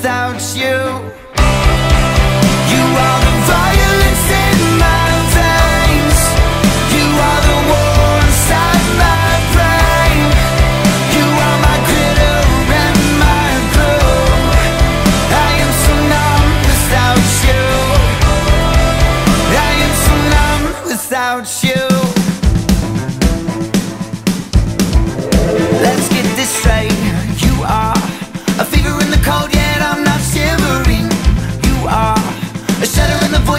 without you. You are the violence in my veins. You are the war inside my brain. You are my glitter and my glue. I am so numb without you. I am so numb without you.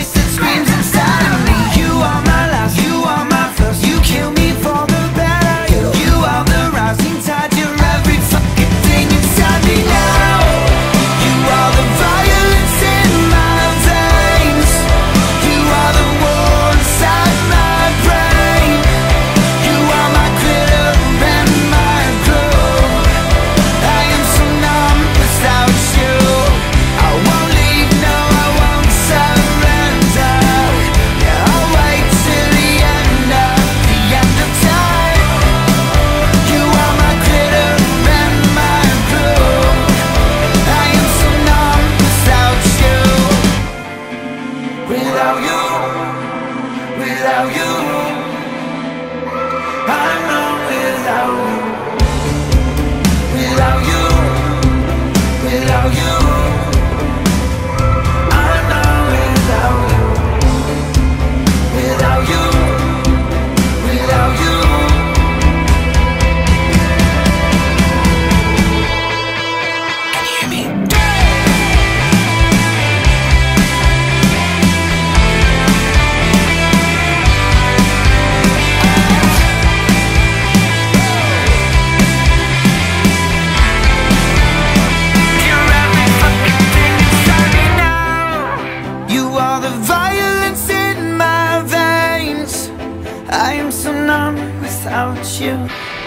Voice that screams without you.